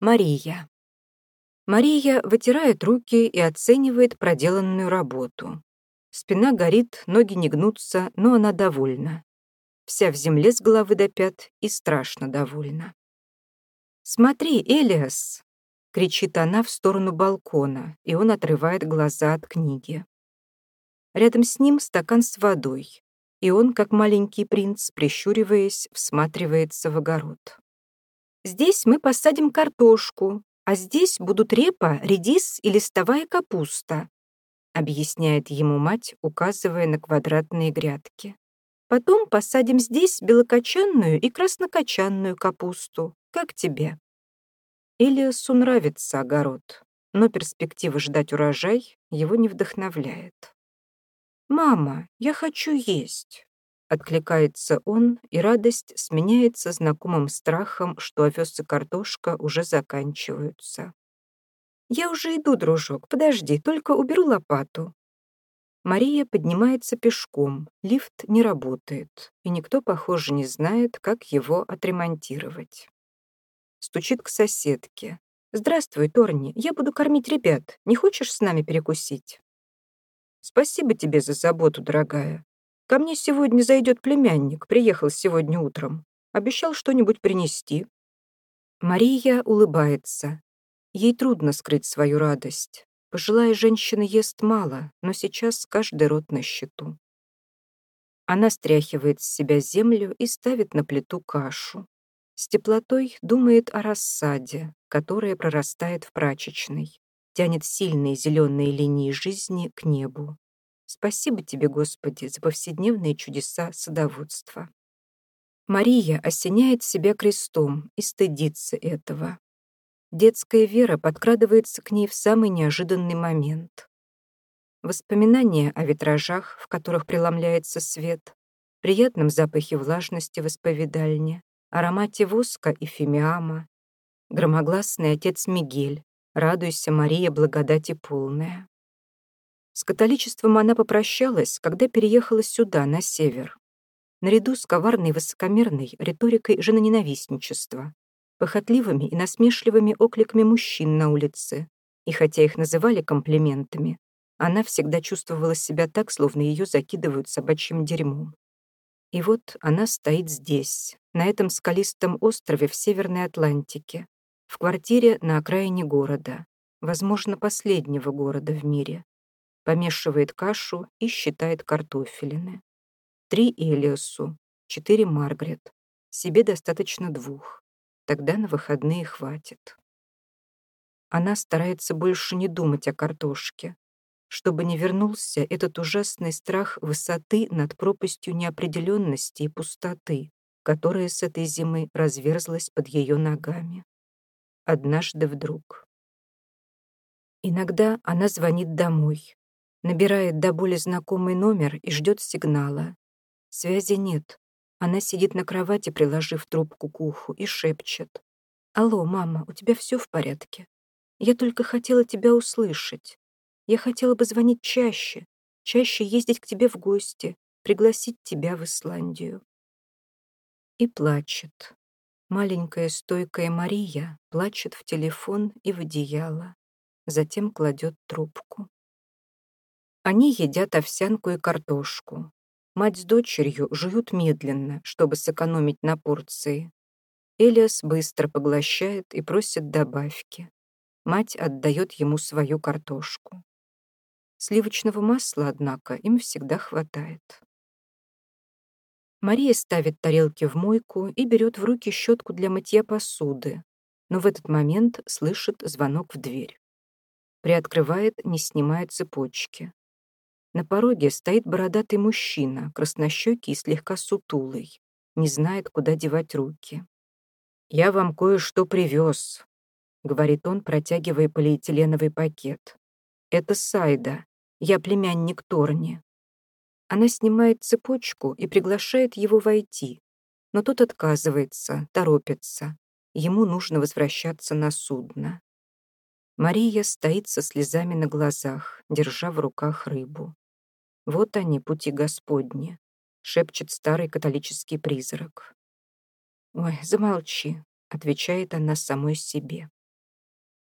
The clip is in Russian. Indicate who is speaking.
Speaker 1: Мария. Мария вытирает руки и оценивает проделанную работу. Спина горит, ноги не гнутся, но она довольна. Вся в земле с головы до пят и страшно довольна. «Смотри, Элиас!» — кричит она в сторону балкона, и он отрывает глаза от книги. Рядом с ним стакан с водой, и он, как маленький принц, прищуриваясь, всматривается в огород. Здесь мы посадим картошку, а здесь будут репа, редис и листовая капуста», объясняет ему мать, указывая на квадратные грядки. «Потом посадим здесь белокочанную и краснокочанную капусту. Как тебе?» Элиасу нравится огород, но перспектива ждать урожай его не вдохновляет. «Мама, я хочу есть». Откликается он, и радость сменяется знакомым страхом, что овес и картошка уже заканчиваются. «Я уже иду, дружок, подожди, только уберу лопату». Мария поднимается пешком, лифт не работает, и никто, похоже, не знает, как его отремонтировать. Стучит к соседке. «Здравствуй, Торни, я буду кормить ребят. Не хочешь с нами перекусить?» «Спасибо тебе за заботу, дорогая. Ко мне сегодня зайдет племянник, приехал сегодня утром. Обещал что-нибудь принести». Мария улыбается. Ей трудно скрыть свою радость. Пожилая женщина ест мало, но сейчас каждый рот на счету. Она стряхивает с себя землю и ставит на плиту кашу. С теплотой думает о рассаде, которая прорастает в прачечной, тянет сильные зеленые линии жизни к небу. Спасибо тебе, Господи, за повседневные чудеса садоводства. Мария осеняет себя крестом и стыдится этого. Детская вера подкрадывается к ней в самый неожиданный момент. Воспоминания о витражах, в которых преломляется свет, приятном запахе влажности в исповедальне, аромате воска и фимиама, громогласный отец Мигель, радуйся, Мария, благодати полная. С католичеством она попрощалась, когда переехала сюда, на север. Наряду с коварной высокомерной риторикой женоненавистничества, похотливыми и насмешливыми окликами мужчин на улице, и хотя их называли комплиментами, она всегда чувствовала себя так, словно ее закидывают собачьим дерьмом. И вот она стоит здесь, на этом скалистом острове в Северной Атлантике, в квартире на окраине города, возможно, последнего города в мире, помешивает кашу и считает картофелины. Три Элиосу, четыре Маргарет. Себе достаточно двух. Тогда на выходные хватит. Она старается больше не думать о картошке, чтобы не вернулся этот ужасный страх высоты над пропастью неопределенности и пустоты, которая с этой зимы разверзлась под ее ногами. Однажды вдруг. Иногда она звонит домой, Набирает до боли знакомый номер и ждет сигнала. Связи нет. Она сидит на кровати, приложив трубку к уху, и шепчет. «Алло, мама, у тебя все в порядке? Я только хотела тебя услышать. Я хотела бы звонить чаще, чаще ездить к тебе в гости, пригласить тебя в Исландию». И плачет. Маленькая стойкая Мария плачет в телефон и в одеяло, затем кладет трубку. Они едят овсянку и картошку. Мать с дочерью жуют медленно, чтобы сэкономить на порции. Элиас быстро поглощает и просит добавки. Мать отдает ему свою картошку. Сливочного масла, однако, им всегда хватает. Мария ставит тарелки в мойку и берет в руки щетку для мытья посуды, но в этот момент слышит звонок в дверь. Приоткрывает, не снимая цепочки. На пороге стоит бородатый мужчина, краснощекий и слегка сутулый, не знает, куда девать руки. «Я вам кое-что привез», — говорит он, протягивая полиэтиленовый пакет. «Это Сайда. Я племянник Торни». Она снимает цепочку и приглашает его войти, но тот отказывается, торопится. Ему нужно возвращаться на судно. Мария стоит со слезами на глазах, держа в руках рыбу. «Вот они, пути Господни», — шепчет старый католический призрак. «Ой, замолчи», — отвечает она самой себе.